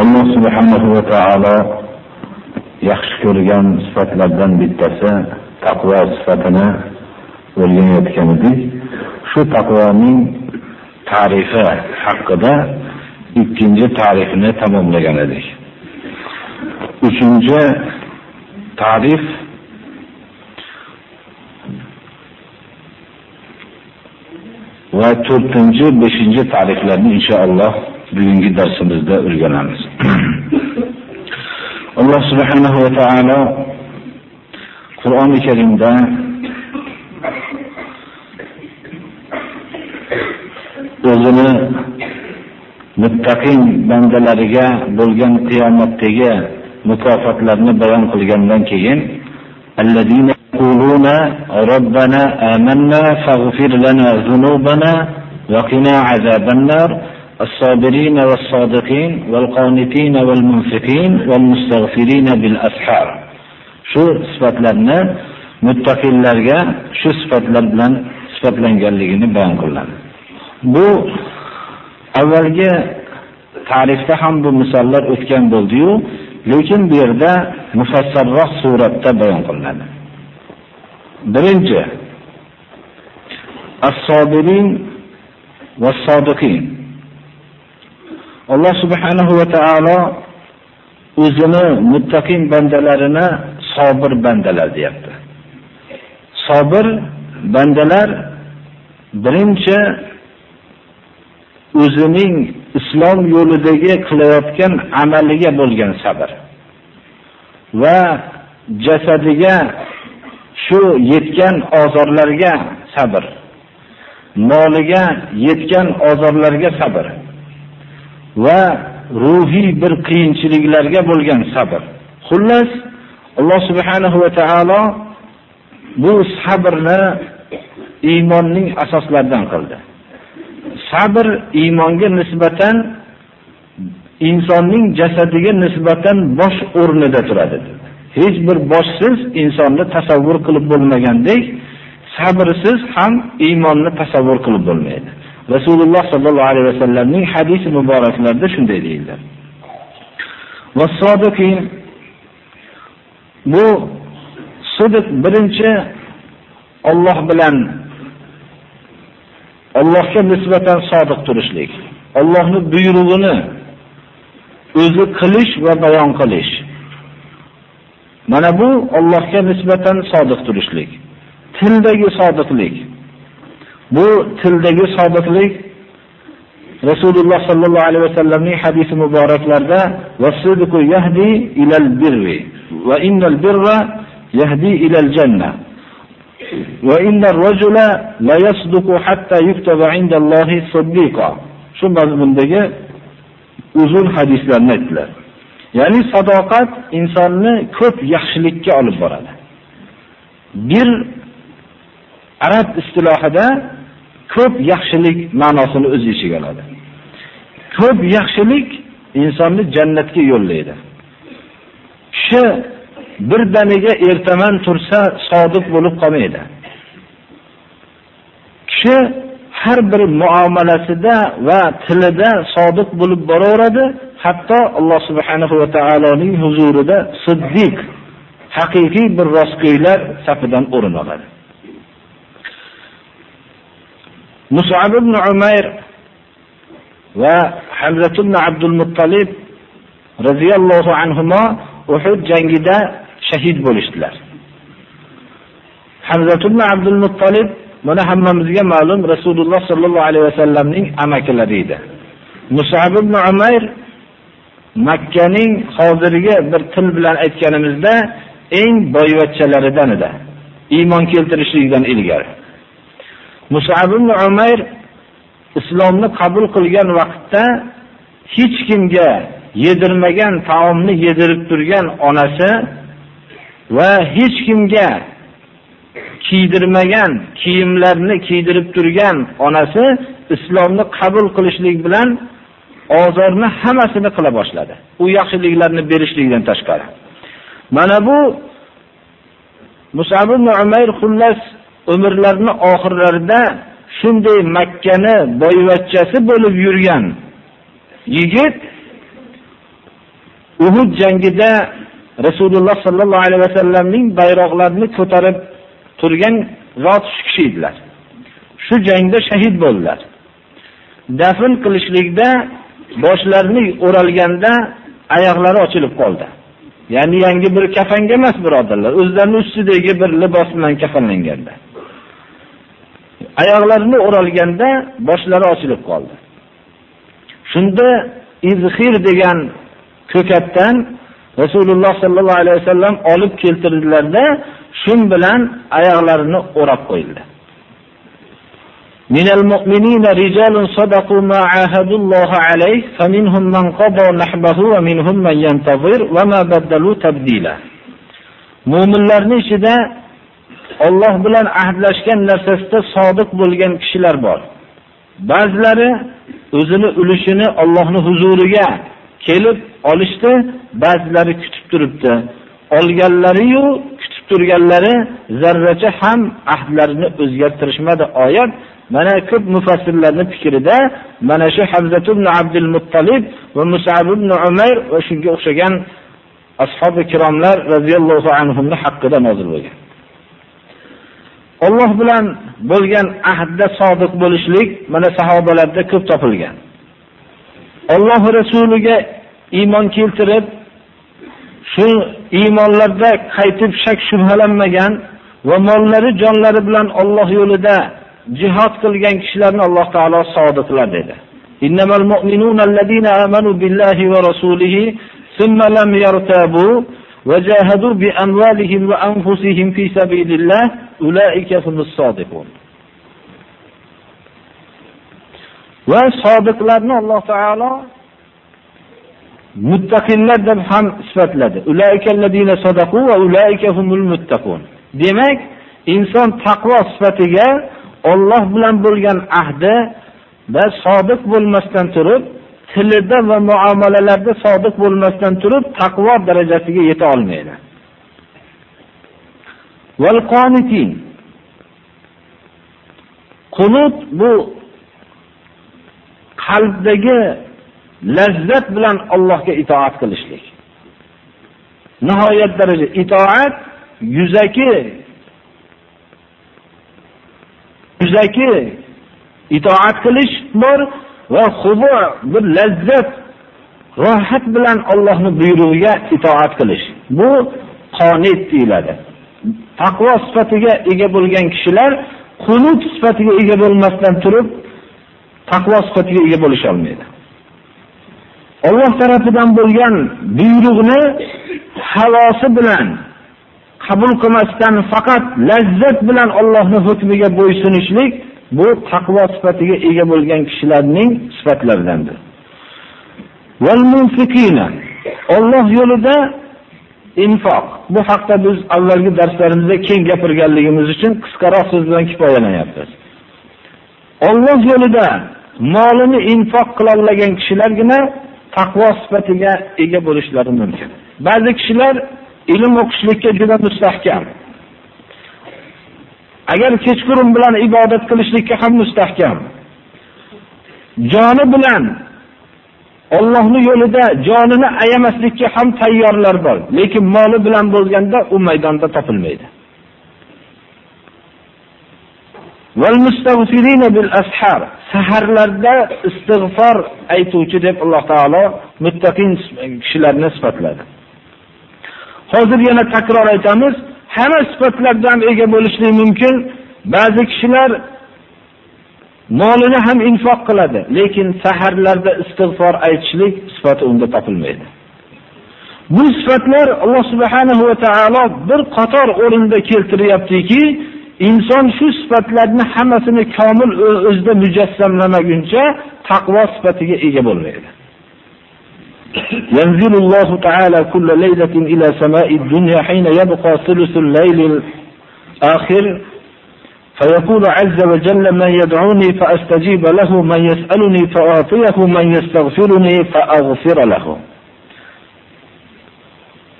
alloh subhanahu va taolo yaxshi ko'rgan sifatlardan bittasi taqvo sifatini o'rganayotgan edik shu taqvoning tarifi haqida ikkinchi tarifini tamomlagan edik uchinchi tarif va to'rtinchi beshinchi tariflarni inshaalloh bugungi darsimizda o'rganamiz. Alloh subhanahu va taolo Qur'oni Karimda o'zini muttaqin bandalariga bo'lgan qiyomatdagi mukofotlarni bayon qilgandan keyin allazina yaquluna robbana amanna faghfir lana zunubana va qina azabannar الصابرين والصادقين والقانتين والمنفقين والمستغفرين بالأسحار shu sifatlarni muttaqillarga shu sifatlar bilan sifatlanganligini bayon qilinadi bu avvalgi tarixda ham bu misollar o'tgan bo'ldiyu lekin bu yerda mufassarroq suratda bayon qilinadi birinchi as-sobirin va sodiqin alloh subhanahu va taolo o'zini muttaqin bandalarini sobir bandalar deyapti. Sobir bandalar birinchi o'zining islom yo'lidagi qilayotgan amaliga bo'lgan sabr va jasadiga shu yetgan ozorlarga sabr moliga yetgan ozorlarga sabr. Va ruhiy bir qiyinchiliklarga bo'lgan sabr. Xullas alloh subhanahu va taolo bu sabrni iymonning asoslaridan qildi. Sabr iymonga nisbatan insonning jasadiga nisbatan bosh o'rnida turadi. Hech bir boshsiz insonni tasavvur qilib bo'lmagandek sabrsiz ham iymonni tasavvur qilib bo'lmaydi. Rasululloh sallallohu alayhi vasallamning hadisi muboraklarida shunday deyiladi bu sidiq birinchi Alloh bilan Allohga nisbatan sodiq turishlik Allohning buyrug'ini o'zi qilish va bayon qilish. Mana bu Allohga nisbatan sodiq turishlik tildagi sodiqlik. Bu tildagi sobiqlik rasululloh sallallohu alayhi vasallamning hadisi muboraklarida vasidqu yahdi ilal birri va innal birra yahdi ilal janna va innar rajula la yasduqu hatta yuktaba indallohi siddiqa. Shu mazmundagi uzun hadislarni aytdilar. Ya'ni sadoqat insonni ko'p yaxshilikka olib boradi. Bir arab istilohida ko'p yaxshilik ma'nosini o'z ichiga oladi. Ko'p yaxshilik insonni jannatga yo'llaydi. Kishi birdaniga ertaman tursa sodiq bo'lib qolmaydi. Kishi har bir muomalasida va tilida sodiq bo'lib boraveradi hatto alloh subhanahu va taoloning huzurida siddiq haqiqiy bir rostgo'ylar safidan o'rin oladi. Mus'ab ibn Umayr va Hamzat ibn Abdul Muttalib radhiyallohu anhuma Uhud jangida shahid bo'lishdilar. Hamzat ibn Abdul Muttalib mana hammamizga ma'lum Rasululloh sollallohu alayhi vasallamning amakilari edi. Mus'ab ibn Umayr Makkaning hozirgi bir til bilan aytganimizda eng boyvachchalaridan edi. Iymon keltirishlikdan ilgari. Mus'ab ibn Umayr islomni qabul qilgan vaqtda hech kimga yedirmagan taomni yedirib turgan onasi va hech kimga kiydirmagan kiyimlarni kiydirib turgan onasi islomni qabul qilishlik bilan ozorni hammasini qila boshladi. U yaxshiliklarni berishlikdan tashqari. Mana bu Musab ibn Umayr xullas umrlarini oxirlarida shunday Makkani boyvachchasi bo'lib yurgan yigit Uhud jangida Rasululloh sallallohu alayhi vasallamning bayroqlarini ko'tarib turgan zot shu kishi edilar. Shu jangda shahid bo'ldilar. Dafn qilishlikda boshlarini o'ralganda oyoqlari ochilib qoldi. Ya'ni yangi bir kafanga emas, birodarlar, o'zlarining ustidagi bir libos bilan kafanlanganlar. Oyoqlarini o'ralganda boshlari ochilib qoldi. Shunda izhir degan ko'katdan Rasululloh sallallohu alayhi vasallam olib keltirdilarda, shun bilan oyoqlarini o'rab qo'yildi. من المؤمنين رجال صدقوا ما عاهدوا الله عليه فمنهم من قضى نحبه ومنهم من ينتظر وما بدلوا تبديلا mo'minlarning ichida Alloh bilan ahdlashgan narsasida sodiq bo'lgan kishilar bor. Ba'zilari o'zini ulushini Allohning huzuriga kelib olishdi, ba'zilari kutib turibdi. Olganlari-yu kutib turganlari zarracha ham ahdlarini o'zgartirishmadi. Oyat Mana ko'p mufassirlarning fikrida mana shu Hamzat ibn Abdul Muttalib va Mus'ab ibn Umayr va shunga o'xshagan ashab-i kiromlar radhiyallohu anhumning haqida nozil bo'lgan. Alloh bilan bo'lgan ahdda sodiq bo'lishlik mana sahobalarda ko'p topilgan. Alloh rasuliga iymon keltirib, shu iymonlarda qaytib shak shubhalanmagan va mollari, jonlari bilan Alloh yo'lida jihad qilgan kishilarni Alloh taolo sodiqlar dedi. Innamal mu'minuna allazina amanu billahi va rasulihi thumma lam yartabu va jahadu bi amwalihim va anfusihim fi sabilillah ulaika humus sodiqun. Va sodiqlarni Alloh taolo muttaqinlar deb ham sifatladi. Ulaika allazina sadaqu va ulaika humul muttaqun. Demak, inson taqvo sifatiga Alloh bilan bo'lgan ahdi va sodiq bo'lmasdan turib, tilida va muomalalarda sodiq bo'lmasdan turib, taqvo darajasiga yeta olmaydi. Val qonitin Qunut bu qalbdagi lazzat bilan Allohga itoat qilishlik. Nihoyat daraja itoat yuzaki yuzaki itoat qilish bor va xubu bir lazzat rohat bilan Allohning buyrug'iga itoat qilish. Bu qonit deyiladi. Taqvo sifatiga ega bo'lgan kishilar qunut sifatiga ega bo'lmasdan turib taqvo sifatiga ega bo'lisha olmaydi. Alloh tarafidan bo'lgan buyruqni havosi bilan qabul qilmasdan faqat lazzat bilan Allohning hukmiga bo'ysunishlik bu taqvo sifatiga ega bo'lgan kishilarning sifatlaridandir. Val munfiqina Alloh yo'lida infoq. Bu haqda biz avvalgi darslarimizda keng gapirganligimiz uchun qisqaroq so'z bilan kifoyalanyapmiz. Alloh yo'lida molini infoq qila olgan kishilargina taqvo sifatiga ega bo'lishlari mumkin. Ba'zi kishilar ilm o'qishlikka juda mustahkam. Agar kechqurun bilan ibodat qilishlikka ham mustahkam. Joni bilan Allohning yo'lida jonini ayamaslikka ham tayyorlar bor, lekin moli bilan bo'lganda u maydonda topilmaydi. Val mustaghfirina bil ashar. Saharlarda istig'for aytuvchi deb Alloh taolo muttaqin kishilarni sifatladi. Hozir yana takror aytamiz, hamma sifatlardan ega bo'lishlik mumkin. Ba'zi kishilar molini ham infoq qiladi, lekin saharlarda istig'for aytishlik sifati unda topilmaydi. Bu sifatlar Alloh subhanahu va taolo bir qator o'rinda keltiryaptiki, inson shu sifatlarni hammasini komil o'zida mujassamlamaguncha taqvo sifatiga ega bo'lmaydi ينزل الله تعالى كل ليلة إلى سماء الدنيا حين يبقى ثلث الليل الآخر فيقول عز وجل من يدعوني فأستجيب له من يسألني فأعطيه من يستغفرني فأغفر له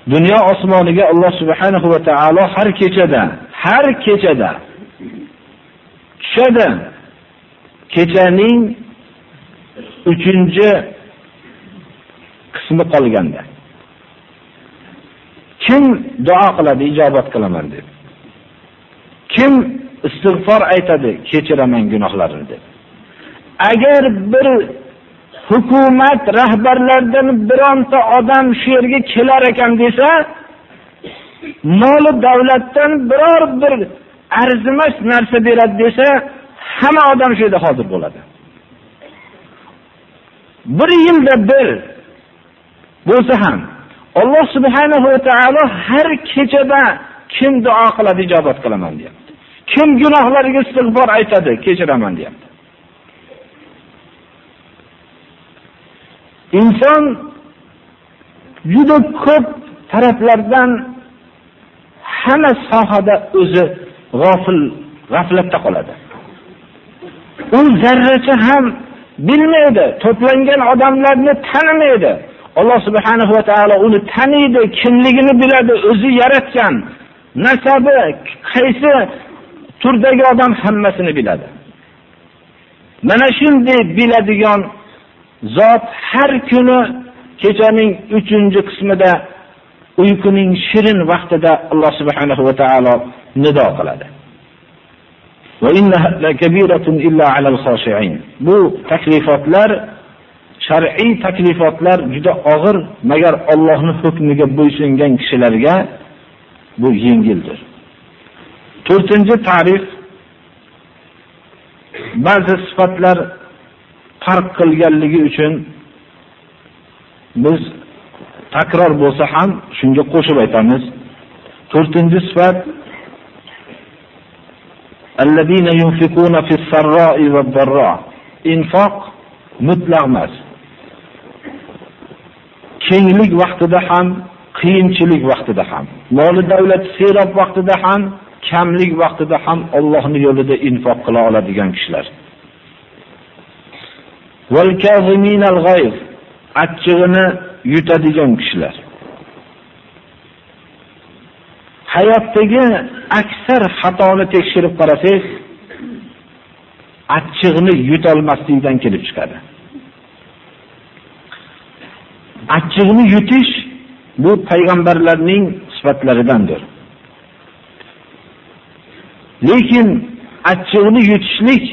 dunyo osmoniga Alloh subhanahu va taolo har kechada, har kechada tushadi. Kechaning 3 qismi qolganda. Kim duo qiladi, ijobat qilaman deb. Kim istig'for aytadi, kechiraman gunohlarini deb. Agar bir hukumat rahbarlaridan bironta odam shu yerga kelar ekan desa, moli davlatdan biror bir arzimas narsa beradi desa, hamma odam shu yerda hozir bo'ladi. Bir yilda bir bo'lsa ham Alloh subhanahu va taolo har kechada kim duo qiladi ijobat qilaman deyapti. Kim gunohlariga istig'for aytadi, kechiraman deyapti. Inson juda ko'p taraflardan hamma sohada o'zi g'ofil, g'aflatda qoladi. U zarracha ham bilmaydi, to'plangan odamlarni tanimaydi. Alloh subhanahu va taolo uni taniydi, kimligini biladi, o'zi yaratgan, nasabi, qaysi turdagi odam hammasini biladi. Mana shunday biladigan zot har kuni kechaning 3-qismida uyquning shirin vaqtida Alloh subhanahu va taolo nido qiladi. Va innaha lakabiratun illa alal khashi'in. Bu taklifotlar shar'iy taklifotlar juda og'ir, magar Allohning hukmiga bo'ysungan kishilarga bu yengildir. 4-ta'rif ba'zi sifatlar farq qilganligi uchun biz takror bo'lsa ham shunga qo'shib aytamiz. 4-sifat alladina yunfikuna fis-sarra'i wad-darra. Infoq mutlaq emas. Kenglik vaqtida ham, qiyinchilik vaqtida ham, moli davlat serob vaqtida ham, kamlik vaqtida ham Allohning yo'lida infoq qila oladigan kishilar. achchig'ini yutadigan kishilar. Hayotdagi aksar xatoni tekshirib qarasangiz, achchig'ini yutolmaslikdan kelib chiqadi. Achchig'ini yutish bu payg'ambarlarning sifatlaridandir. Lekin achchig'ini yutishlik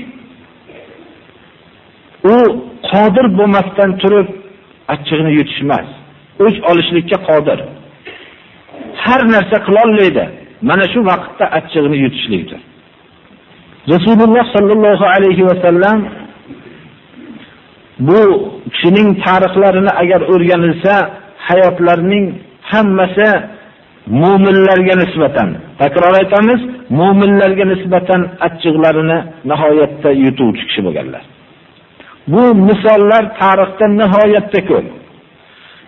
u qodir bo'lmasdan turib achchig'ini yutish emas. O'ch olishlikka qodir. Har narsa qila olmaydi. Mana shu vaqtda achchig'ini yutishlikdir. Rasululloh sallallohu alayhi va sallam bu kishining tarixlarini agar o'rganilsa, hayotlarining hammasi mu'minlarga nisbatan, takror aytamiz, mu'minlarga nisbatan achchiqlarini nihoyatda yutuvchi kishi bo'lganlar. Bu misollar tarixda nihoyatda ko'p.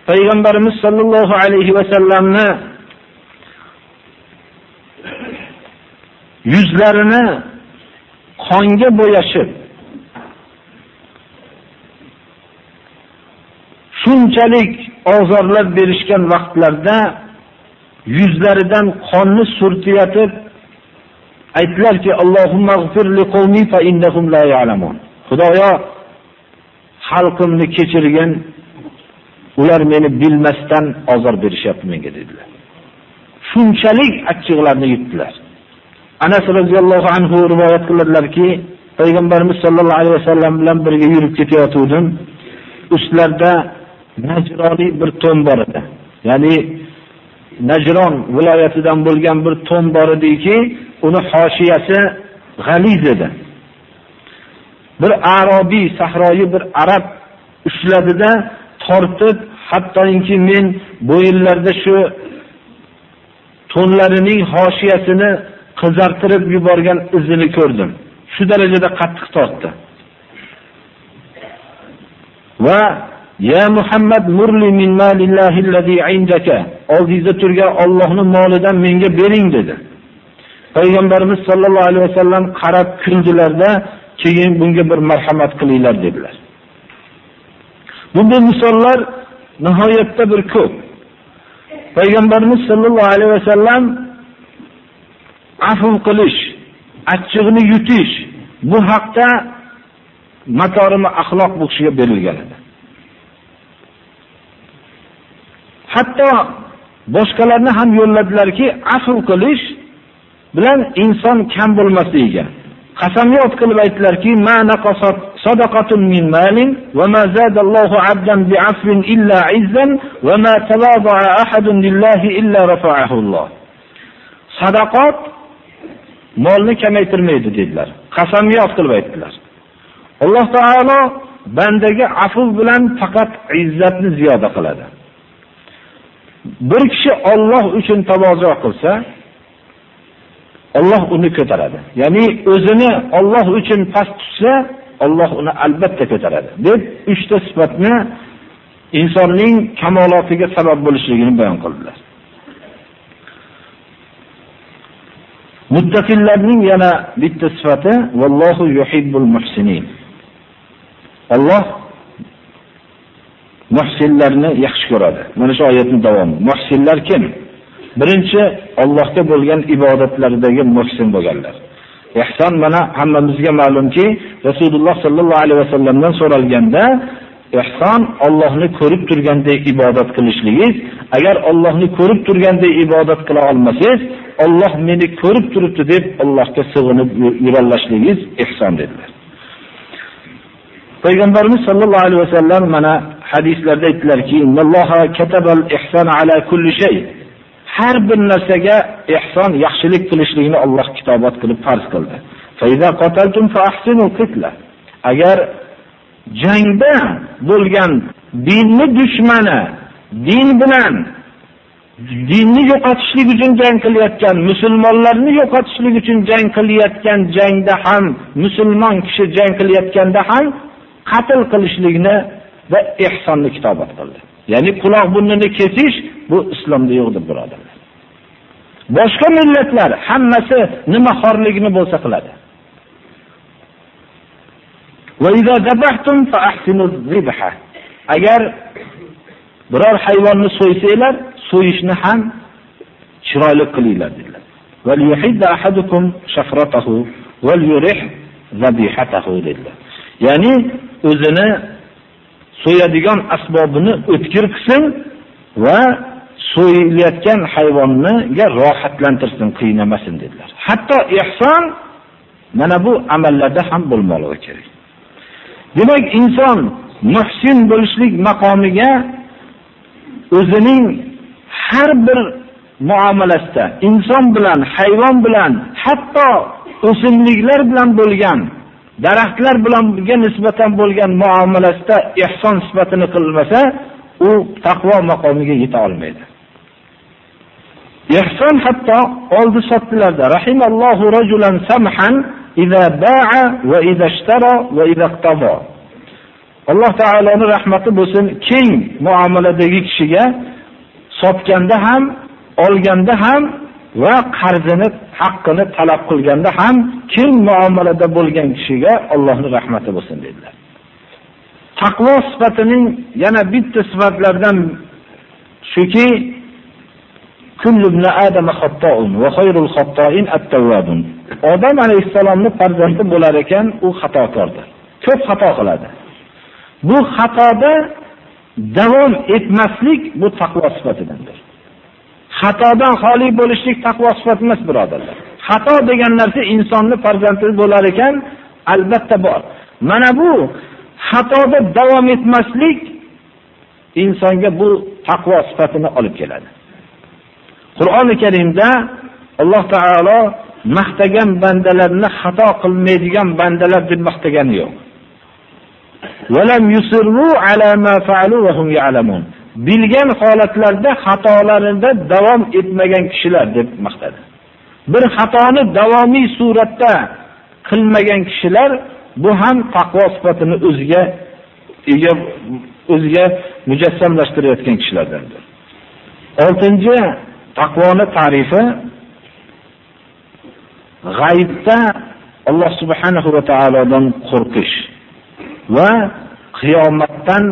Payg'ambarimiz sollallohu alayhi va sallamni yuzlarini qonga bo'yashib shunchalik ozorlar berishgan vaqtlarda yuzlaridan qonni surtiyatib aytdilarki Allohumma g'fir liqawmi fa innahum la ya'lamun. Xudoyo xalqimni kechirgin, ular meni bilmasdan ozor berishyapti menga dedilar. Shunchalik achchiqlarni yutdilar. Anas roziyallohu anhu rivoyat qiladilarki, payg'ambarimiz sollallohu alayhi vasallam bilan birga yurib ketayotgandim. Ustlarida Najroniy bir to'n bor edi. Ya'ni Najron viloyatidan bo'lgan bir to'n bor ediki, uni hoshiyasi g'aliz edi. Bir arabiy sahroyi bir arab ushladida tortib, hattoki men bo'yinlarda shu to'nlarining hoshiyasini qizartirib yuborgan izini ko'rdim. Shu darajada qattiq tortdi. Va Ya Muhammad murli min malillahi allazi indaka. Oldingizda turgan Allohning molidan menga bering dedi. Payg'ambarimiz sollallohu alayhi vasallam qarab kuldilarda, keyin bunga bir marhamat qilinglar dedilar. Bunday misollar nihoyatda bir ko'p. Payg'ambarimiz sollallohu alayhi vasallam afv qilish, achchig'ini yutish bu haqda makorimi axloq bu kishiga berilgan edi. Hatto boshqalarni ham yo'lladilarki, afv qilish bilan inson kam bo'lmasligiga. Qasamyod qilib aytdilarki, "Ma naqasat sadaqatun min malin va ma zadallohu 'abdan bi'afwin illa 'izzan va ma talaba'a ahadun lillahi illa rafa'ahu Allah." Sadaqat molni kamaytirmaydi dedilar. Qasamyod qilib aytdilar. Alloh taolo bandaga afv bilan faqat izzatni ziyoda qiladi. Bir kishi Alloh uchun tavozo qilsa, Alloh uni ko'taradi. Ya'ni o'zini Alloh uchun past tutsa, Alloh uni albatta ko'taradi. deb uchta sifatni insonning kamolotiga sabab bo'lishligini bayon qildilar. Muttaqillarning yana bitta sifati vallohu yuhibbul muhsinin. Alloh muhsinlarni yaxshi ko'radi. Mana shu oyatning davomi. Muhsinlar kim? Birinchi Allohga bo'lgan ibodatlaridagi muhsin bo'lganlar. Ihson mana hammamizga ma'lumki, Rasululloh sallallohu alayhi vasallamdan so'ralganda, ihson Allohni ko'rib turgandek ibodat qilishligingiz, agar Allohni ko'rib turgandek ibodat qila olmasangiz, Alloh meni ko'rib turibdi deb Allohga sig'inib yurallashligingiz ihson dedilar. Payg'ambarimiz sollallohu alayhi vasallam mana hadislarda aytdilarki, "Alloha katabal ihsana ala kulli shay." Har bir narsaga ihson, yaxshilik qilishlikni Alloh kitobat qilib farz qildi. Fa iza qataltum fa ahsinu qitla. Agar jangda bo'lgan dinni dushmani din bilan dinni yo'qotishlik uchun jang qilayotgan, musulmonlarni yo'qotishlik uchun jang qilayotgan jangda ham musulmon kishi jang qilayotganda ham qatl qilishlikni va ihsonni kitobat qildi. Ya'ni quloq burnini kesish bu islomda yo'q deb birodarlar. Boshqa millatlar hammasi nima xorligini bo'lsa qiladi. Va idza zabahtum fa ahsinu zibha. Agar biror hayvonni so'ysanglar, so'yishni ham chiroyli qilinglar dedilar. Va yuhidda ahadukum shafratahu va yurih zabihatahu dedilar. Ya'ni o'zini so'yadigan asbobini o'tkir qilsin va so'yilayotgan hayvonniga rohatlantirsin, qiynamasin dedilar. Hatto ihson mana bu amallarda ham bo'lmoqligi kerak. Demak, inson muhsin bo'lishlik maqomiga o'zining har bir muomalasida inson bilan, hayvon bilan, hatto o'simliklar bilan bo'lgan daraxtlar bilanga nisbatan bo'lgan muomalasida ihson sifatini qilmasa, u taqvo maqomiga yeta olmaydi. Ihson hatto oldi sotdilarda rahimallohu rajulan samhan idza ba'a va idza ishtara va idza iqtaba. Alloh taoloning rahmati bo'lsin, keng muomaladagi kishiga sotganda ham, olganda ham va qarzini haqqini talab qilganda ham keng muomalada bo'lgan kishiga Allohning rahmati bo'lsin dedilar. Taqvo sifatining yana bitta sifatlaridan shuki kullu ibn adam xatto'un va khayrul xatto'in at-tawwabun. Odam alayhisalomning farzandi bo'lar ekan, u xatokordir. Ko'p xato qiladi. Bu xatoda davom etmaslik bu taqvo sifatidandir. Xatodan xoli bo'lishlik taqvo sifat emas, birodarlar. Xato degan narsa insonni farzandi bo'lar ekan, albatta bor. Mana bu xatoda davom etmaslik insonga bu taqvo sifatini olib keladi. Qur'oni Karimda Alloh taolo maqtagan bandalarni xato qilmaydigan bandalar deb maqtagani yo'q. Walam yusirru ala ma fa'alu wa hum. Bilgan holatlarda xatolarida davom etmagan kishilar deb maqtadi. bir xatoni davomiy suratda qilmagan kishilar bu ham taqvo sifatini o'ziga ega o'ziga mujassamlashtirayotgan kishilardandir. Oltinchi taqvoni ta'rifi g'aybda Alloh subhanahu va taolodan qo'rqish va qiyomatdan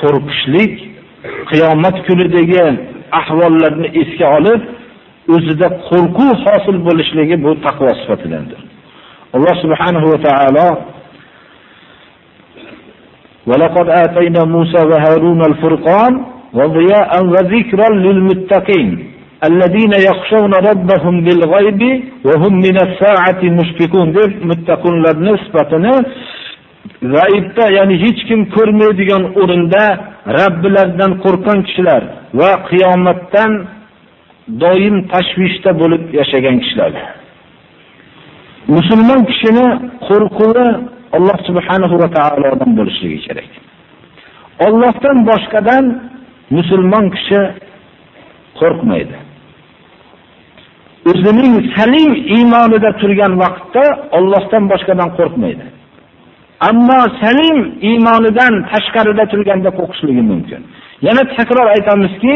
qo'rqishlik, qiyomat kunidagi ahvollarni esga olib, o'zida qo'rquv hosil bo'lishligi bu taqvo sifatidandir. Alloh subhanahu va taolo ولقد آتينا موسى وهارون الفرقان وضياء وذكرا للمتقين الذين يخشون ربهم بالغيب وهم من الساعة مشفقون deb muttaqinlarning sifatini g'aybda ya'ni hech kim ko'rmaydigan o'rinda Robbilaridan qo'rqgan kishilar va qiyomatdan doim tashvishda bo'lib yashagan kishilar. Musulmon kishini qo'rquvi Alloh subhanahu va taolodan bo'lishligi kerak. Allohdan boshqadan musulmon kishi qo'rqmaydi. O'zining salim iymonida turgan vaqtda Allohdan boshqadan qo'rqmaydi. Ammo salim iymonidan tashqarida turganda qo'rqishligi mumkin. Yana takror aytamizki,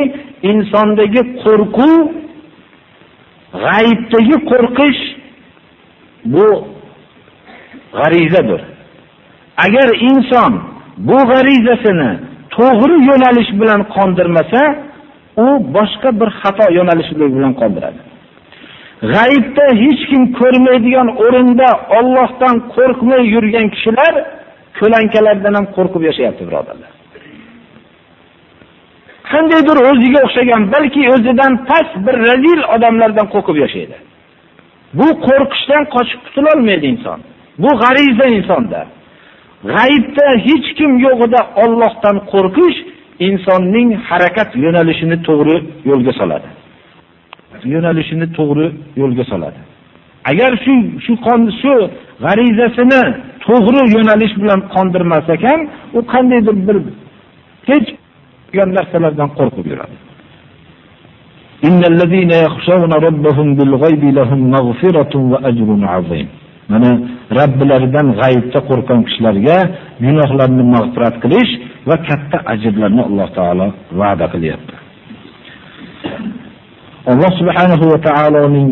insondagi qo'rquv g'aybdagi qo'rqish bu g'arizadir. Agar inson bu g'arizasini to'g'ri yo'nalish bilan qondirmasa, u boshqa bir xato yo'nalishi bilan qondiradi. G'aybda hech kim ko'rmaydigan o'rinda Allohdan qo'rqmay yurgan kishilar ko'lankalardan ham qo'rqib yashayapti, birodarlar. Qandaydir o'ziga o'xshagan, balki o'zidan past bir razil odamlardan qo'rqib yashaydi. Bu qo'rqishdan qochib qutula olmaydi inson. Bu g'ariza insonda. G'aybda hech kim yo'g'ida Allohdan qo'rqish insonning harakat yo'nalishini to'g'ri yo'lga soladi. Yo'nalishini to'g'ri yo'lga soladi. Agar shu shu qon shu g'arizasini to'g'ri yo'nalish bilan qondirmas ekan, u qandaydir bir hech bo'lgan narsalardan qo'rqib yuradi. Innallazina yakhshawna robbahum bil ghaibi lahum maghfiratun va ajrun azim. Mana Rabbilaridan g'aybda qo'rqgan kishilarga gunohlarni mag'firat qilish va katta ajrlarni Alloh taolo va'da qilyapti. Alloh subhanahu va taoloning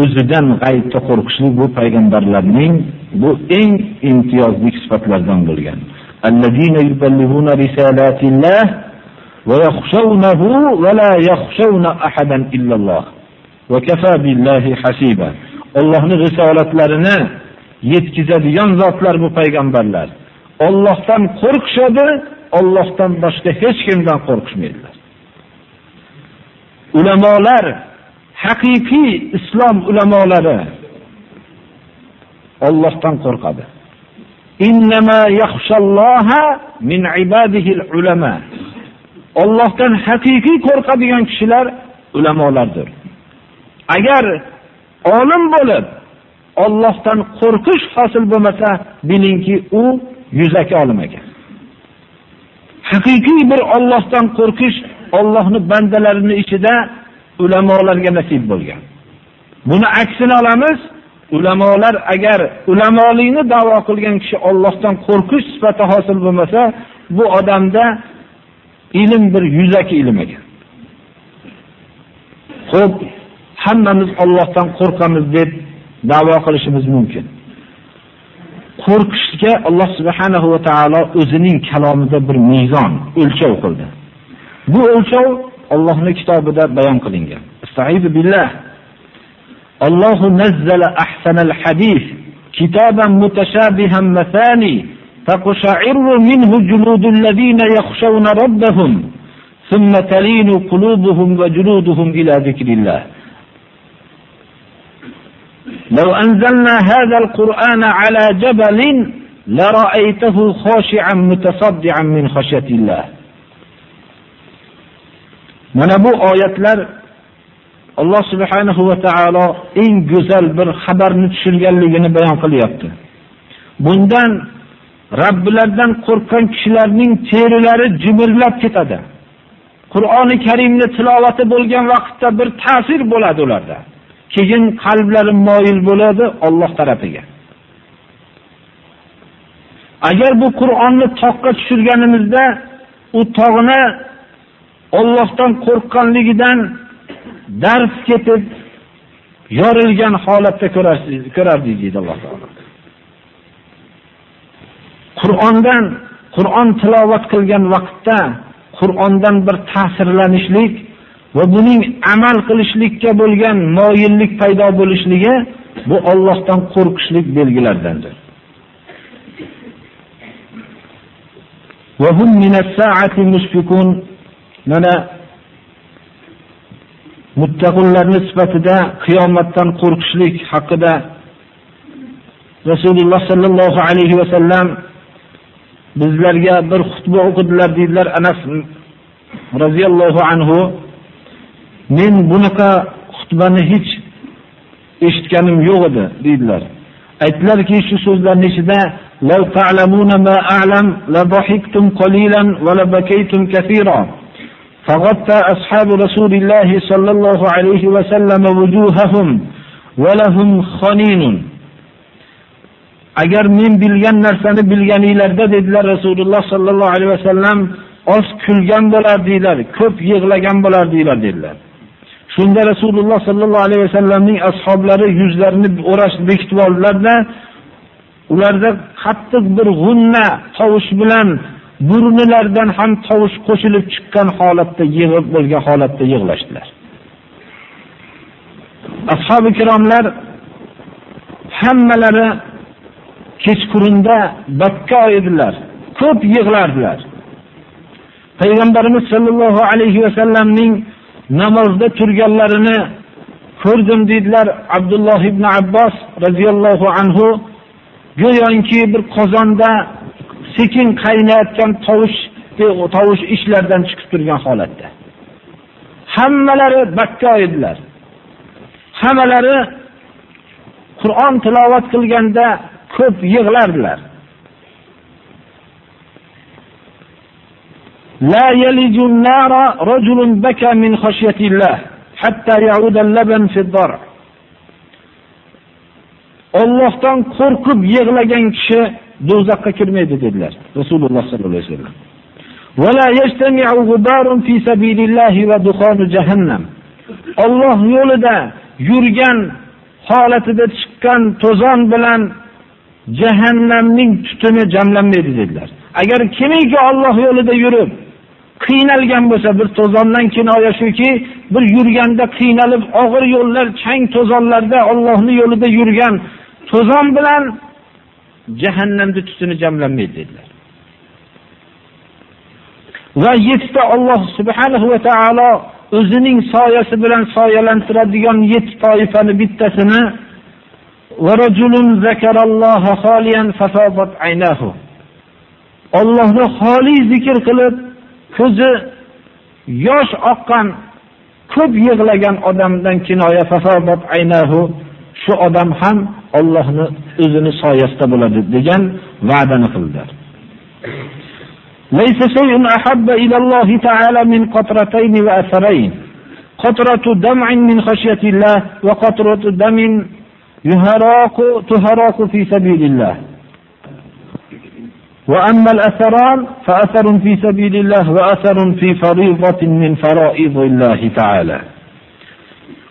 o'zidan g'aybda qo'rqishlik bu payg'ambarlarning bu eng imtiyozli sifatlardan bo'lgan. Allazina yuballighuna risalatillah va yakhshawnahu va la yakhshawna ahadan illalloh. Va kafa billahi hasiba. Allohning risolatlarini yetkazadigan zotlar bu payg'ambarlar. Allohdan qo'rqishadi, Allohdan boshqa hech kimdan qo'rqishmaydilar. Ulamolar haqiqiy islom ulamolari Allohdan qo'rqadi. Innama yaxshalloha min ibadihi ulama. Allohdan haqiqiy qo'rqadigan kishilar ulamolardir. Agar olim bo'lib Allohdan qo'rqish hosil bo'lmasa, bilingki u yuzaki olim ekan. Haqiqiy bir Allohdan qo'rqish Allohning bandalarining ichida ulamolarga nasib bo'lgan. Buni aksini olamiz, ulamolar agar ulamolikni da'vo qilgan kishi Allohdan qo'rqish sifati hosil bo'lmasa, bu odamda ilm bir yuzaki ilm ekan. Xo'p, hammamiz Allohdan qo'rqamiz deb da'vo qilishimiz mumkin. Qo'rqishga Alloh subhanahu va taolo o'zining kalomida bir mezon, o'lchov qildi. Bu o'lchov Allohning kitobida bayon qilingan. Estaizu billah. Allohu nazzala ahsanal hadis kitaban mutashabihan masani تقشعر منه جلود الذين يخشون ربهم ثم تلين قلوبهم وجلودهم إلى ذكر الله لو أنزلنا هذا القرآن على جبل لرأيته خاشعا متصدعا من خشية الله Mana bu oyatlar Alloh subhanahu va taolo eng go'zal bir xabarni tushirganligini bayon qilyapti. Bundan Rabbulardan qo'rqgan kishilarning terilari jimirlab ketadi. Qur'oni Karimni tilovati bo'lgan vaqtda bir ta'sir bo'ladi ularda. keyin qalblari moyil bo'ladi Alloh tarafiga. Agar bu Qur'onni toqqa tushirganimizda u tog'ni Allohdan qo'rqqanligidan dars ketib yorilgan holatda ko'rarsiz, ko'rardik deydi Alloh taolo. Qur'ondan Qur'on tilovat qilgan vaqtda Qur'ondan bir ta'sirlanishlik va buning amal qilishlikka bo'lgan moyillik paydo bo'lishligi bu Allohdan qo'rqishlik belgilaridandir. Wa hum as-sa'ati mushfikun mana muttaqullarni sifatida qiyomatdan qo'rqishlik haqida Rasululloh sallallohu alayhi va sallam bizlarga bir xutba o'qidilar deydilar Anas roziyallohu anhu. Men bunaqa xutbani hech eshitganim yo'q edi deydilar. Aytdilarki shu so'zlarni ichida law ta'lamuna ma a'lam la dhahiktum qalilan va la bakaytum kaseeran فغطى أصحاب رسول الله صلى الله عليه وسلم وجوههم ولهم خنين agar men bilgan narsani bilganinglarda dedilar rasululloh sollallohu alayhi vasallam oz kulgan bo'lardinglar ko'p yig'lagan bo'lardinglar dedilar shunda rasululloh sollallohu alayhi vasallamning ashoblari yuzlarini o'rash bekitib oldilarda ularda qattiq bir g'unna tovush bilan burnilardan ham tovush qo'shilib chiqqan holatda yig'ib bo'lgan holatda yig'lashdilar. Ashab ikromlar hammalari kechqurunda bakka edilar ko'p yig'lardilar. Payg'ambarimiz sollallohu alayhi vasallamning namozda turganlarini ko'rdim dedilar abdulloh ibn abbos radhiyallohu anhu. Go'yoki bir qozonda sekin qaynayotgan tovush e, tovush ishlardan chiqib turgan holatda. Hammalari bakko edilar. Hammalari Qur'on tilovat qilganda ko'p yig'lardilar. La yalijun nara rajulun baka min khashyatillah hatta ya'uda laban fi dar. Allohdan qo'rqib yig'lagan kishi do'zaxga kirmaydi dedilar. Rasululloh sollallohu alayhi vasallam. Wala yajtami'u gubarun fi sabilillahi va dukhanu jahannam. Alloh yo'lida yurgan holatida chiqqan to'zon bilan jahannamning tutuni jamlanmaydi dedilar. Agar kimiki Alloh yo'lida yurib qiynalgan bo'lsa, bir to'zondan kinoya shuki, bir yurganda qiynalib og'ir yo'llar, chang to'zonlarda Allohning yo'lida yurgan to'zon bilan jahannamda tutuni jamlanmaydi dedilar. Va yettita Alloh subhanahu va taolo o'zining soyasi bilan soyalantiradigan yetti toifani bittasini Allohni xoli zikr qilib ko'zi yosh oqqan ko'p yig'lagan odamdan kinoya fasobat aynahu shu odam ham Allohni o'zini soyasida bo'ladi degan va'dani qildilar. Laysa shay'un ahabba ila Alloh ta'ala min qatratayn va asrayn. Qatratu dam'in min khashyatillah va qatratu damin yuharaku tuharaku fi sabilillah. وأما الأثران فأثر في سبيل الله وأثر في فريضة من فرائض الله تعالى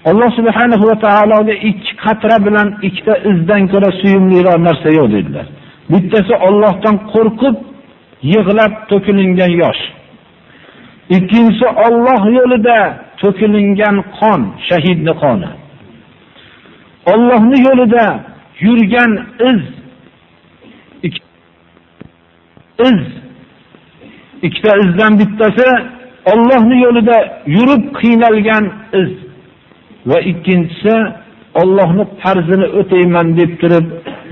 alloh subhanahu va taologa ikki qatra bilan ikkita izdan ko'ra suyumliroq narsa yo'q dedilar. Bittasi Allohdan qo'rqib yig'lab to'kilingan yosh. Ikkinchisi Alloh yo'lida to'kilingan qon shahidni qoni. Allohning yo'lida yurgan iz iz ikkita izdan bittasi Allohning yo'lida yurib qiynalgan iz. Va ikkinchisi Allohning farzini o'tayman deb turib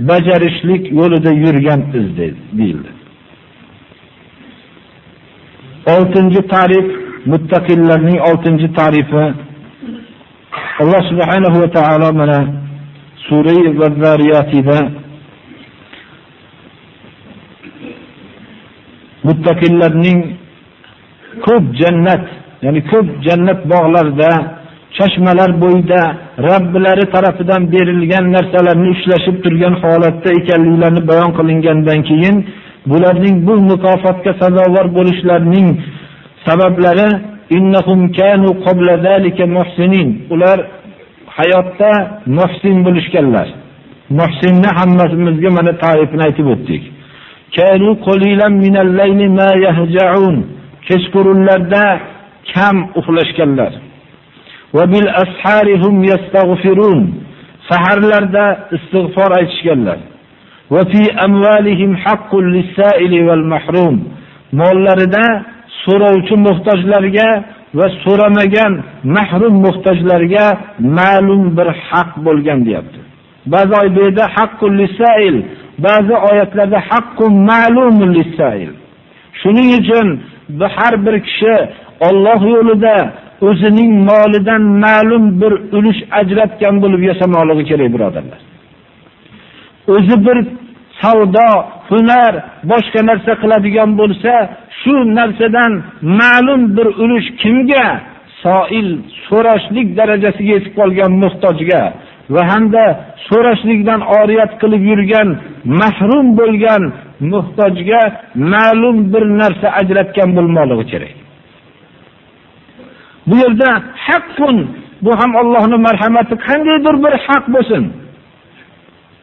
bajarishlik yo'lida yurgan iz deyildi. 6-tarif muttaqillarning 6-tarifi alloh subhanahu va taolo mana Sura az-Zariyatida muttaqillarning ko'p jannat ya'ni ko'p jannat bog'larida chashmalar bo'yida Rabbilari tarafidan berilgan narsalarni ushlashib turgan holatda ekanliklarini bayon qilingandan keyin bularning bu mukofotga sazovor bo'lishlarining sabablari innahum kanu qabla zalika muhsinin. Ular hayotda muhsin bo'lishganlar. Muhsinni hammamizga mana ta'rifini aytib o'tdik. Kanu qalilan minal layli ma yahja'un. Kechqurunlarda kam uxlashganlar. Va bil asharihum yastaghfirun saharlarda istig'for aytishganlar va fi amwalihim haqqul lis-sa'ili wal mahrum mollarida so'rovchi muhtojlarga va so'ramagan mahrum muhtojlarga ma'lum bir haq bo'lgan deyapti ba'zi oyatlarda bu yerda haqqul lisail ba'zi oyatlarda haqqun ma'lumun lisail shuning uchun har bir kishi Alloh yo'lida o'zining molidan ma'lum bir ulush ajratgan bo'lib yashamoqligi kerak birodarlar. O'zi bir savdo hunar boshqa narsa qiladigan bo'lsa shu narsadan ma'lum bir ulush kimga? Soil so'rashlik darajasiga yetib qolgan muhtojga va hamda so'rashlikdan oriyat qilib yurgan mahrum bo'lgan muhtojga ma'lum bir narsa ajratgan bo'lmoqligi kerak. Bu yerda haqqun. Bu ham Allohning marhamati. Qandaydir bir haq bo'lsin.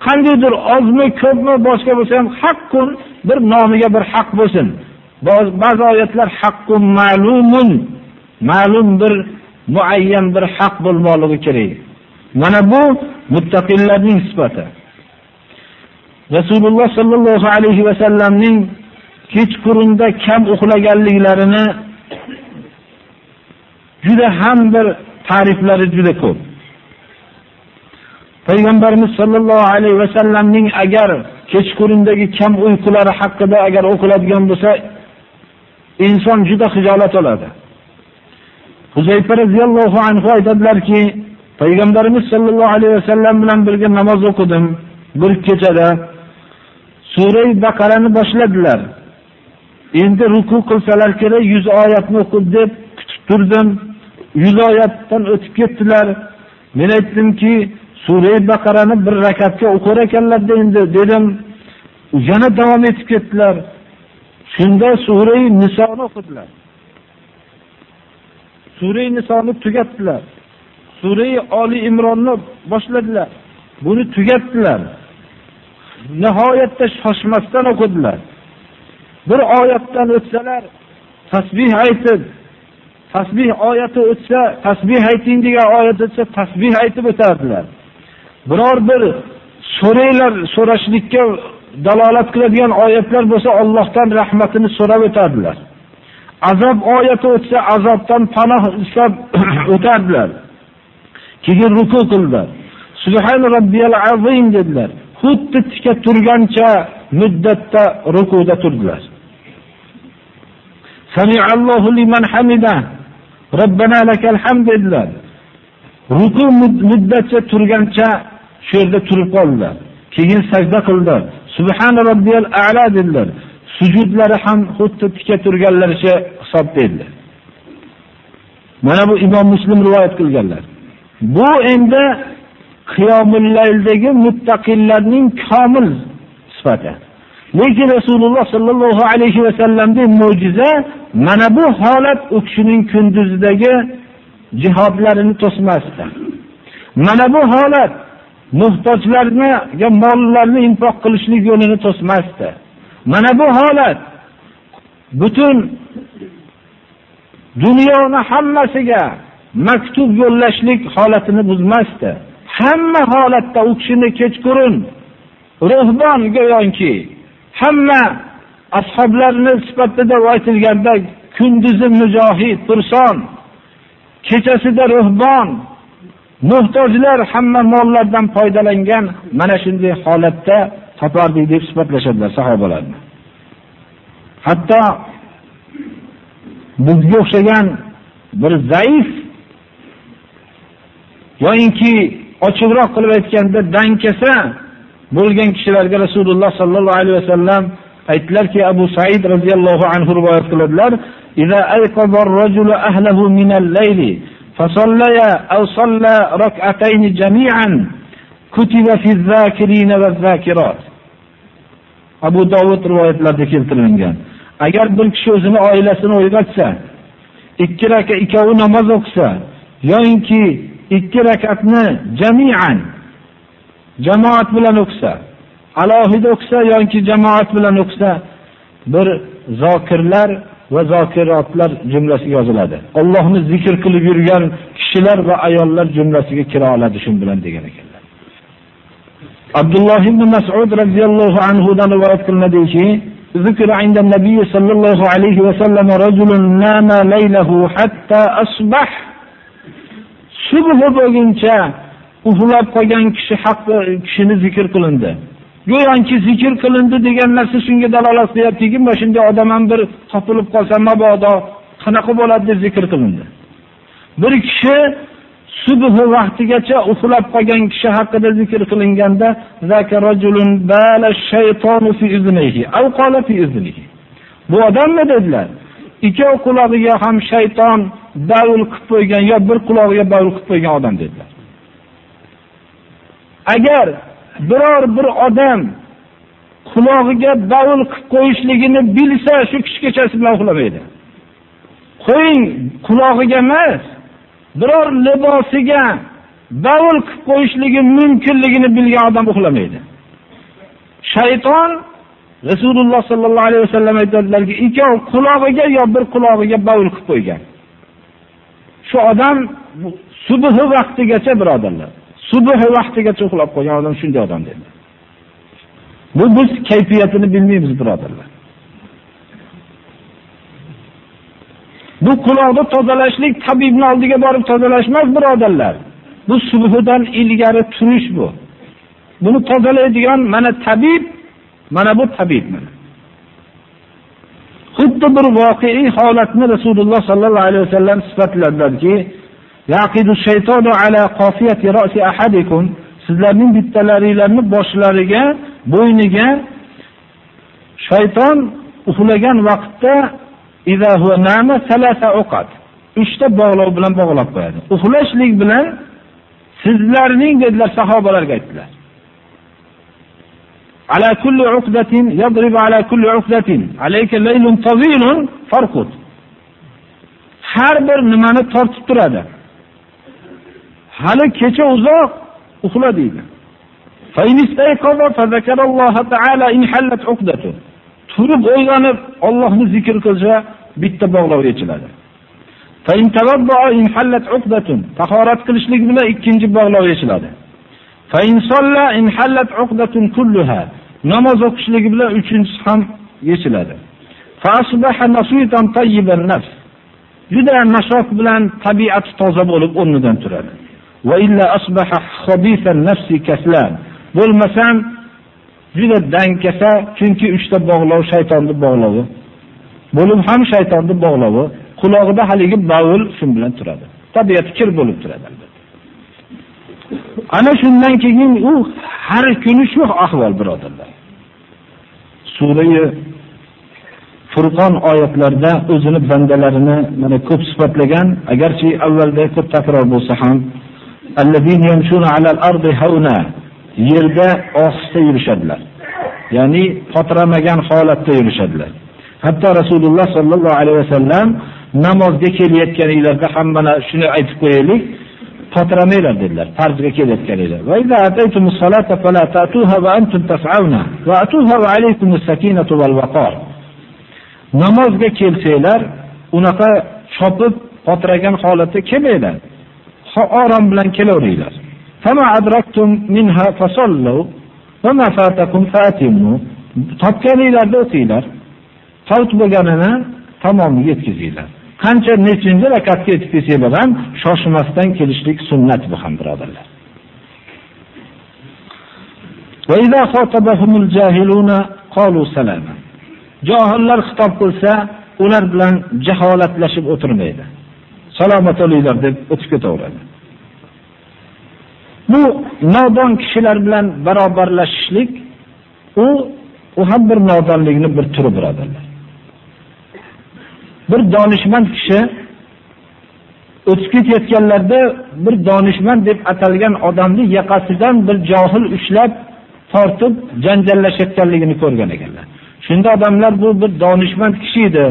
Qandaydir ozmi ko'pmi boshqa bo'lsa ham haqqun bir nomiga bir haq bo'lsin. Ba'zi oyatlar haqqun ma'lumun. Ma'lum bir muayyan bir haq bo'lmoqligi kerak. Mana bu muttaqillarning sifati. Rasululloh sollallohu alayhi vasallamning kechqurunda kam uxlaganliklarini juda ham bir ta'riflari juda ko'p. Payg'ambarimiz sollallohu alayhi vasallamning agar kechqurundagi kam uyqulari haqida agar o'qiladigan bo'lsa inson juda xijolat oladi. Huzayfa radhiyallohu anhu aytadilarki payg'ambarimiz sollallohu alayhi vasallam bilan birga namoz o'qidim. Bir kechada surai baqarani boshladilar. Endi ruku qilsalar kerak 100 oyatni o'qib deb kutib turdim. Yuz oyatdan o'tib ketdilar. Men aytdimki Sura baqarani bir rakatga o'qir ekanlarda endi dedim. Yana davom etib ketdilar. Shunda Sura nisoni o'qidilar Sura nisoni tugatdilar. Sura oli imronni boshladilar. Buni tugatdilar. Nihoyatda shoshmasdan o'qidilar bir oyatdan o'tsalar tasbih aytib tasbih oyati o'tsa tasbih ayting degan oyat o'tsa tasbih aytib o'tardilar. Biror bir so'ranglar so'rashlikka dalolat qiladigan oyatlar bo'lsa Allohdan rahmatini so'rab o'tardilar. Azob oyati o'tsa azobdan panoh istab o'tardilar. Keyin ruku qildilar. Subhan robbiyal azim dedilar. Xuddi tika turgancha muddatda rukuda turdilar. Samiallohu liman hamida. Robbana lakal hamd dedilar. Ruku muddatcha turgancha shu yerda turib qoldilar. Keyin sajda qildilar. Subhana robbiyal ala dedilar. Sujudlari ham xuddi tika turganlaricha hisob dedilar. mana bu imom muslim rivoyat qilganlar. Bu endi qiyomullayldagi muttaqillarning komil sifati. Lekin rasululloh sollallohu alayhi vasallamning mo'jiza mana bu holat u kishining kunduzidagi jihodlarini to'smasdi? Mana bu holat muhtojlarga mollarni infoq qilishlik yo'lini to'smasdi. Mana bu holat butun dunyoni hammasiga maktub yo'llashlik holatini buzmasdi. Hamma holatda u kishini kechqurun ruhbon go'yoki hamma ashoblarni sifatida aytilganda kunduzi mujohid turson kechasida ruhbon muhtojlar hamma mollardan foydalangan mana shunday holatda topardik deb sifatlashadilar sahobalarni. Hatto bizga o'xshagan bir zaif yoyinki ochiqroq qilib aytganda dangkasa bo'lgan kishilarga Rasululloh sallallohu alayhi vasallam aytdilarki, Abu Said radhiyallohu anhu rivoyat qiladilar, "Iza ayqadha ar-rajulu ahlihi min al-layli fasallaya aw salla rak'atayn jami'an kutiba fi adh-dhakirina wadh-dhakirat." Abu Dovud rivoyatlarda keltirilgan. Agar bir kishi o'zini oilasini o'yg'atsa, ikki rakat ikkovi namoz o'qisa, yoinki ikki rakatni jami'an jamoat bilan o'qisa alohida o'qisa yoki jamoat bilan o'qisa bir zokirlar va zokirotlar jumlasiga yoziladi ollohni zikr qilib yurgan kishilar va ayollar jumlasiga kira oladi shu bilan degan ekanlar abdulloh ibn masud roziyallohu anhudan rivoyat qilinadiki ذكر عند النبي صلى الله عليه وسلم رجل نام ليله حتى أصبح subh bo'lguncha uxlab qolgan kishi haqqi kishini zikr qilindi. Go'yanki zikr qilindi degan narsa shunga dalolat qilyaptiki mana shunday odam ham bir topilib qolsa mabodo qanaqa bo'ladi? deb zikr qilindi. Bir kishi subh vaqtigacha uxlab qolgan kishi haqida zikr qilinganda zakarajulun bala shaytonu fi iznihi aw qala fi iznihi. bu odammi? dedilar. Ikkov qulog'iga ham shayton davul qilib qo'ygan yo bir qulog'iga davul qilib qo'ygan odam dedilar. Agar biror bir odam qulog'iga davul qilib qo'yishligini bilsa shu kishi kechasi bilan uxlamaydi. Qo'ying qulog'iga emas biror libosiga davul qilib qo'yishligi mumkinligini bilgan odam uxlamaydi. Shayton rasululloh sollallohu alayhi vasallam aytadilarki ikkov qulog'iga yo bir qulog'iga bavul qilib qo'ygan. Shu odam subhi vaqtigacha birodarlar Subh vaqtigacha uxlab qolgan odam shunday odam dedi. Bu biz kayfiyatini bilmaymiz birodarlar. Bu quloqni tozalashlik tabibni oldiga borib tozalash emas birodarlar. Bu subhidan ilgari turish bu. Buni tozalaydigan mana tabib mana bu tabib mana. xuddi bir voqeiy holatni rasululloh sallallohu alayhi vasallam sifatladilarki Yaqidu shaytonu ala qafiyati ra'si ahadikum sizlarning bittalaringizni boshlariga, bo'yniga shayton uxlagan vaqtda idza huwa nama salasa uqat. Uchta bog'lov bilan bog'lab qo'yadi. Uxlashlik bilan sizlarning dedilar sahobalarga aytdilar. Ala kulli uqdatin yadrib ala kulli uqdatin alayka laylun tawilun farqut. Har bir nimani tortib turadi. Hali kecha uzoq uxla deydi. Turib o'ylanib Allohni zikr qilsa, bitta bog'lov yechiladi. Fain tawaddaa in halat uqdatu. Tahorat qilishlik bilan ikkinchi bog'lov yechiladi. Fain salla in halat uqdatu kulluha. Namoz o'qishligi bilan uchinchisi ham yechiladi. Fa asbaha nasitan tayyiban nafs. Juda nashoq bilan tabiat toza bo'lib o'rnidan turadi. Va illa asbaha khabisan nafsi kaslan. bo'lmasam juda dangkasa chunki uchta bog'lov shaytonni bog'lovi. Bo'lim ham shaytonni bog'lovi. Qulog'ida haligi bavul shu bilan turadi. Tabiati kir bo'lib turadi ana shundan keyin u har kuni shu ahvol birodarlar. Surai furqon oyatlarida o'zini bandalarini mana ko'p sifatlagan agarchi avvalda ko'p takror bo'lsa ham yerda ohista yurishadilar ya'ni potramagan holatda yurishadilar hatto rasululloh sollallohu alayhi vasallam namozga kelayotganingizda ham mana shuni aytib qo'yaylik totramanglar dedilar farzga kelayotganinglar namozga kelsanglar unaqa chopib potragan holatda kelmanglar orom bilan kelaveringlar. Topganinglarda o'tinglar. qavt bo'lganini tamomiga yetkazinglar. Qancha nechinchi rakatga yetib kelsanglar ham shoshmasdan kelishlik sunnat bu ham birodarlar. Va idza xotabahumul jahiluna qalu salama. johillar xitob qilsa ular bilan jaholatlashib o'tirmaydi. Salomat bo'linglar deb o'tib ketaveradi bu nodon kishilar bilan barobarlashishlik u u ham bir nodonlikni bir turi birodarlar bir donishmand kishi o'tib ketayotganlarda bir donishmand deb atalgan odamni yaqasidan bir johil ushlab tortib janjallashayotganligini ko'rgan ekanlar. Shunda odamlar bu bir donishmand kishi edi.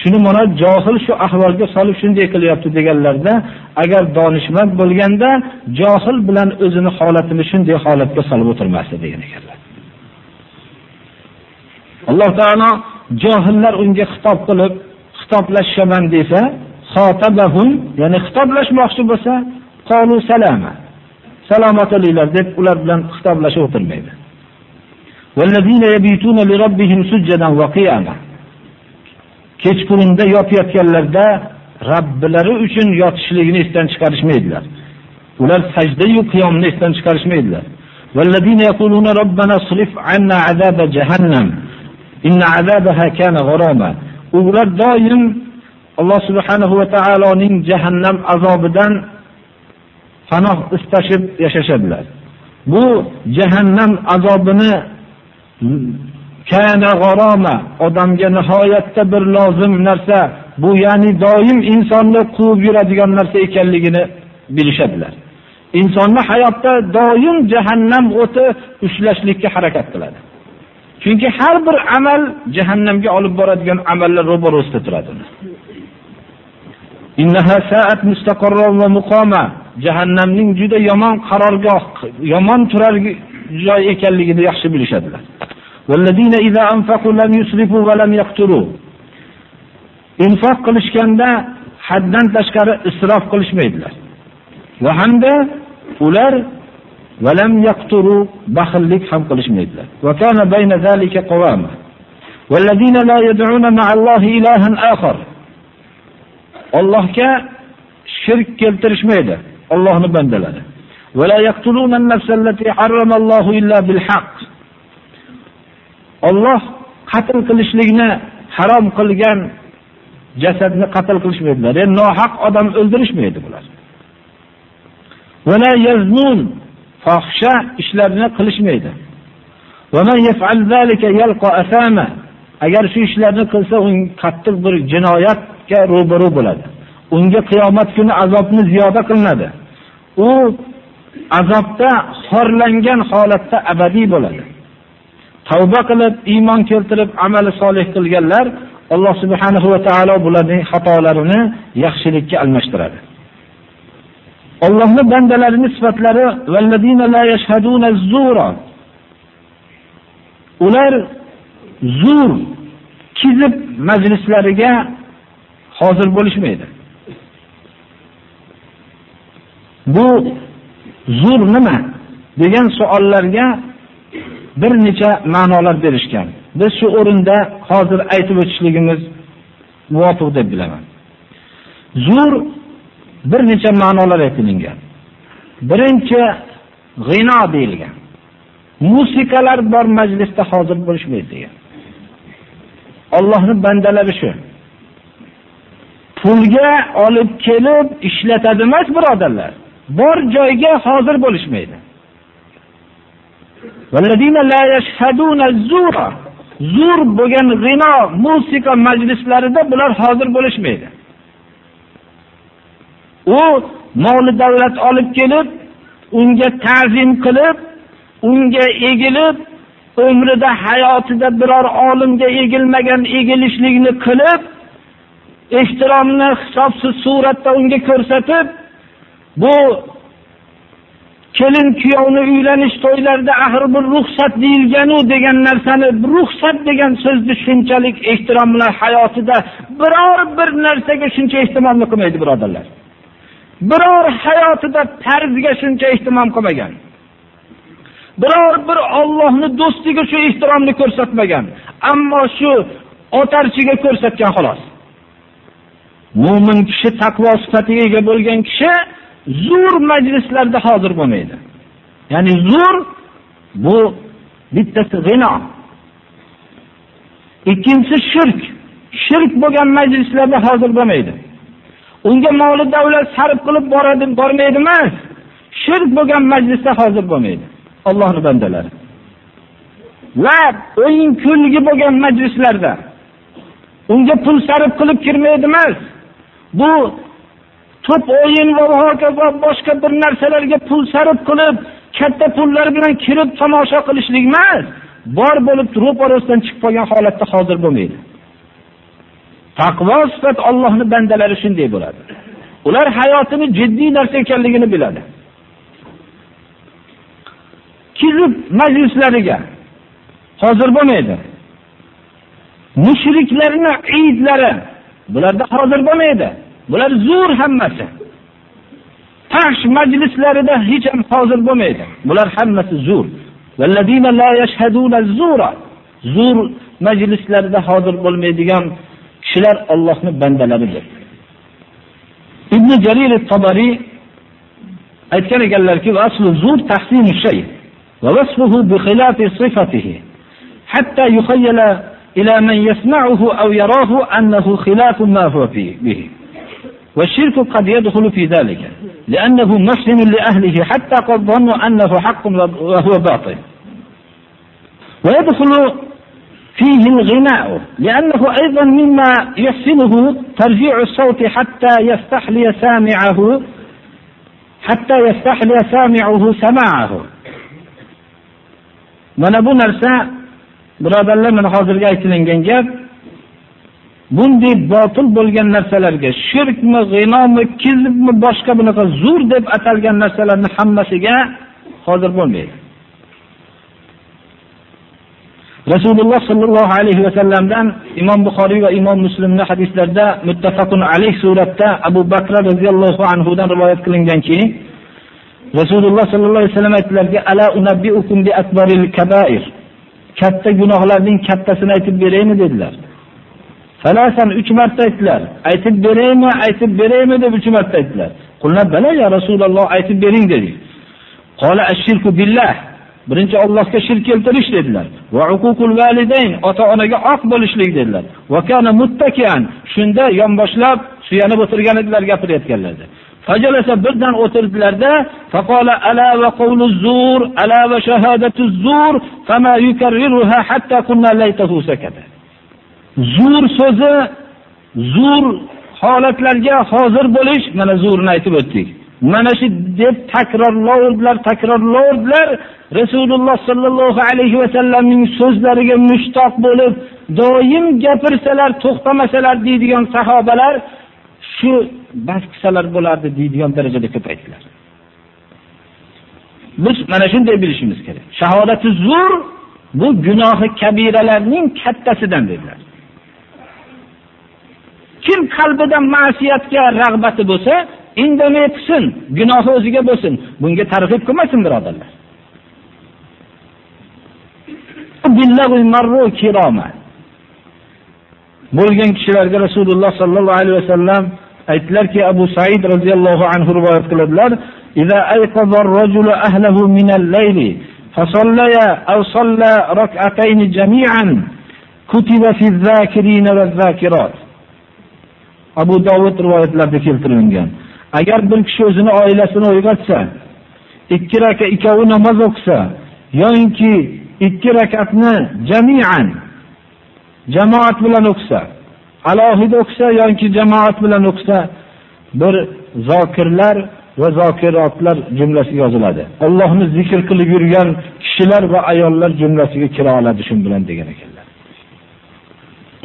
Shuni mana johil shu ahvolga solib shunday qilyapti deganlarda, agar donishmand bo'lganda johil bilan o'zini holatini shunday holatga solib o'tirmasdi degan ekanlar. Alloh taolo johillar unga xitob qilib, xitoblashaman desa, xotabahum, ya'ni xitoblashmoqchi bo'lsa, qolu salama. Salomat bo'linglar deb ular bilan xitoblashib o'tirmaydi. Kechqurunda yotayotganlarda Rabbilari uchun yotishligini esdan chiqarishmaydilar. Ular sajda-yu qiyomni esdan chiqarishmaydilar. Vallazina yaquluna robbana srif anna azaba jahannam. Inna azabaha kana gharama. Ular doim Alloh subhanahu va taoloning jahannam azobidan panoh istashib yashashadilar. Bu jahannam azobini kana g'aroma odamga nihoyatda bir lozim narsa bu ya'ni doim insonni quvib yuradigan narsa ekanligini bilishadilar. Insonni hayotda doim jahannam o'ti ushlashlikka harakat qiladi. Chunki har bir amal jahannamga olib boradigan amallar ro'barosida turadi. Jahannamning juda yomon qarorgoh yomon turar joy ekanligini yaxshi bilishadilar. Vallazina iza anfaqu lam yusrifu va lam yaqturu. Infoq qilishganda haddan tashqari isrof qilishmaydilar. Va hamda ular va lam yaqturu baxillik ham qilishmaydilar. Va kana bayna zalika qawama. Vallazina la yad'una ma'allohi ilahan akhar. Allohga shirk keltirishmaydi Allohning bandalari. Va la yaqtuluna an-nafsa allati harramallohu illa bil haqq. Alloh qatl qilishlikni harom qilgan jasadni qatl qilishmaydilar. Ya'ni nohaq odam o'ldirishmaydi bular. Vala yaznun fohsha ishlarni qilishmaydi. Va yaf'al zalika yalqa asama. Agar shu ishlarni qilsa, un qattiq bir jinoyatga ro'baro bo'ladi. Unga qiyomat kuni azobni ziyoda qilinadi. U azobda xorlangan holatda abadiy bo'ladi. Tavba qilib iymon keltirib amali solih qilganlar alloh subhanahu va taolo bularning xatolarini yaxshilikka almashtiradi. Allohning bandalarini sifatlari vallazina la yashhaduna zura ular zur kizib majlislariga hozir bo'lishmaydi. Bu zur nima? degan savollarga bir necha ma'nolar berishgan. Biz shu o'rinda hozir aytib o'tishligimiz muvofiq deb bilaman. Zur bir necha ma'nolar aytilgan. Birinchi g'ino deyilgan. Musiqalar bor majlisda hozir bo'lishmaydi degan. Allohning bandalari shu. Pulga olib kelib ishlatadi emas, birodarlar. Bor joyga hozir bo'lishmaydi. Zur bo'lgan g'ino musiqa majlislarida bular hozir bo'lishmaydi u moli davlat olib kelib unga ta'zim qilib unga egilib umrida hayotida biror olimga egilmagan egilishlikni qilib ehtiromni hisobsiz suratda unga ko'rsatib bu kelin kuyovni uylanish to'ylarida axir bir ruxsat deyilganu degan narsani ruxsat degan so'zni shunchalik ehtirom bilan hayotida biror bir narsaga shuncha ehtimomni qilmaydi birodarlar. Biror hayotida tarzga shuncha ehtimom qilmagan. Biror bir ollohni do'stiga shu ehtiromni ko'rsatmagan ammo shu otarchiga ko'rsatgan xolos. Mo'min kishi taqvo sifatiga ega bo'lgan kishi zo'r majlislarda hozir bo'lmaydi. Ya'ni zo'r bu bittasi g'ino. Ikkinchisi shirk. Shirk bo'lgan majlislarda hozir bo'lmaydi. Unga moli davlat sarf qilib boradi, bormaydi emas. Shirk bo'lgan majlisda hozir bo'lmaydi. Allohning bandalari. Va o'yin kulgi bo'lgan majlislarda unga pul sarf qilib kirmaydi emas. Bu to'p o'yin va hokazo boshqa bir narsalarga pul sarf qilib katta pullar bilan kirib tomosha qilishlik emas bor bo'lib ro'parasidan chiqib qolgan holatda hozir bo'lmaydi. Taqvo sifat Allohni bandalari shunday bo'ladi. Ular hayotini jiddiy narsa ekanligini biladi. Kizib majlislariga hozir bo'lmaydi. Mushriklarni iydlari bularda hozir bo'lmaydi. Bular zo'r hammasi tash majlislarida hech ham hozir bo'lmaydi bular hammasi zo'r zo'r majlislarida hozir bo'lmaydigan kishilar Allohning bandalaridir ibn jarir tobariy aytgan ekanlarki aslu zur tahsinu shay va vasfuhu bi khilafi sifatihi hatta yukhayyala ila man yasma'uhu aw yarahu annahu khilafu ma huwa bihi والشرك قد يدخل في ذلك لأنه مسلم لأهله حتى قد ظنوا أنه حق وهو باطل. ويدخل فيه الغناء لأنه أيضا مما يحسنه ترجيع الصوت حتى يستحلي سامعه حتى يستحلي سامعه سماعه. mana bu narsa birodarlar mana hozirgi aytilingan gap bunday botil bo'lgan narsalarga shirkmi g'inomi kizibmi boshqa bunaqa zur deb atalgan narsalarni hammasiga hozir bo'lmaydi. Rasululloh sollallohu alayhi vasallamdan imom buxoriy va imom muslimni hadislarida muttafaqun alayh suratda abu bakr roziyallohu anhudan rivoyat qilinganki rasululloh sollallohu alayhi vasallam aytdilarki ala unabbiukum bi akbaril kabair. Katta gunohlarning kattasini aytib beraymi dedilar. Falasan 3 marta aytdilar. Aytib beraymi, aytib beraymi deb 3 marta aytdilar. Qullar bala ya Rasululloh aytib bering dedik. Qola ashirku billah. Birinchi Allohga shirk keltirish dedilar. Va uququl validayn, ota-onaga oq bo'lishlik dedilar. Va kana muttakian. Shunda yonboshlab suyanib o'tirgan edilar gapirayotganlarda. Fajalasa birdan o'tirdilarda, faqala ala va qawlu zur, ala va shahadatu zur, fama yukarriruha hatta kunna laytahu sakata. Zur so'zi, zur holatlarga hozir bo'lish, mana zurni aytib o'tdik. Mana shu deb takrorlovdilar, takrorlovdilar. Rasululloh sallallohu alayhi va sallamning so'zlariga mushtoq bo'lib, doim gapirsalar, to'xtamasalar deydigan sahobalar shu bas qilsalar bo'lardi deydigan darajada ko'paydilar. Biz mana shunday bilishimiz kerak. Shahodati zur bu gunohi kabiralarning kattasidan dedilar. Kim qalbida ma'siyatga rag'bati bo'lsa, indamay qilsin, gunohi o'ziga bo'lsin. Bunga targ'ib qilmasin birodarlar. bo'lgan kishilarga Rasululloh sallallohu alayhi vasallam aytdilarki, Abu Said roziyallohu anhu rivoyat qiladilar, "Iza ayqadha ar-rajulu ahlahu min al-layli fasallaya aw salla rak'atayn jami'an kutiba fi adh-dhakirin wa adh-dhakirat." Abu Dovud rivoyatlarida keltirilgan. Agar bir kishi o'zini oilasini uyg'otsa, ikki rakat ikkovi namoz o'qisa, yoki ikki rakatni jami'an jamoat bilan o'qisa, alohida o'qisa yoki jamoat bilan o'qisa, bir zokirlar va zokirotlar jumlasiga yoziladi. Allohni zikr qilib yurgan kishilar va ayollar jumlasiga kira oladi shun bilan degan ekan.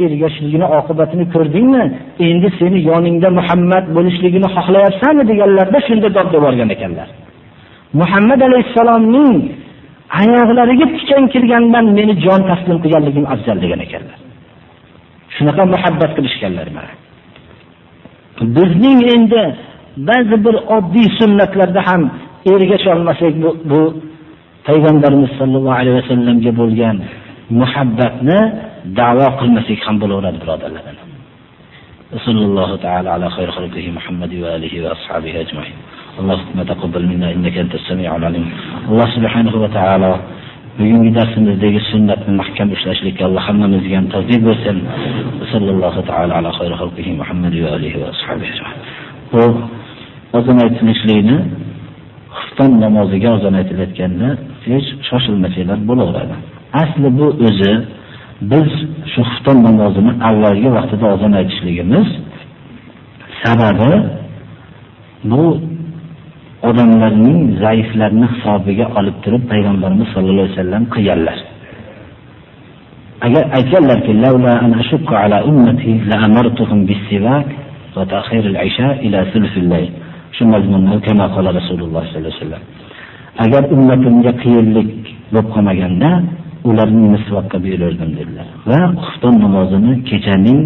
Ergashishligini oqibatini ko'rdingmi? Endi seni yoningda Muhammad bo'lishligini xohlayapsanmi deganlarda shunda dod borgan ekanlar. Muhammad alayhisalomning oyoqlariga tikan kirgandan meni jon taslim qilganligim afzal degan ekanlar. Shunaqa muhabbat qilishganlar mana. Bizning endi ba'zi bir oddiy sunnatlarda ham ergasha olmasak bu, bu payg'ambarimiz sollallohu alayhi vasallamga bo'lgan muhabbatni da'vo qilmasak ham bo'laveradi birodarlar. Sallallohu taala ala khayr xalqihi Muhammad va alihi va ashabihi ajmain. Allohumma taqabbal minna innaka antas samiul alim. Alloh subhanahu va taolo bugungi darsimizdagi sunnatni mahkam ushlashlikka Alloh hammamizga ham tavfiq bersin. Sallallohu taala ala khayr xalqihi Muhammad va alihi va ashabihi ajmain. Bu ozon aytishlikni xufton namoziga ozon aytilayotganda hech shoshilmasanglar bo'laveradi. Asli bu o'zi biz shu xufton namozini avvalgi vaqtida ozon aytishligimiz sababi bu odamlarning zaiflarni hisobiga olib turib payg'ambarimiz sollallohu alayhi vasallam qilganlar. Agar aytganlarki an ashukka ala ummati la amartuhum bis-siwak va ta'khir al-isha ila sulus al-layl shu mazmunda kama qala rasululloh sollallohu alayhi vasallam. Agar ummatimga qiyinlik bo'lib qolmaganda ularni misvoqqa berardim dedilar. Va xufton namozini kechaning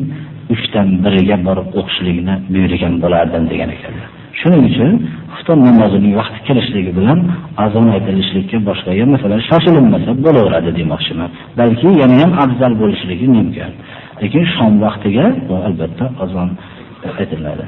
3 dan biriga borib o'qishlikni buyurgan bo'lardim degan ekanlar. Shuning uchun xufton namozining vaqti kirishligi bilan azon aytilishlikka boshqaga masalan shoshilinmasa bo'laveradi demoqchiman. Balki yana ham afzal bo'lishligi mumkin. Lekin shom vaqtiga albatta azon aytiladi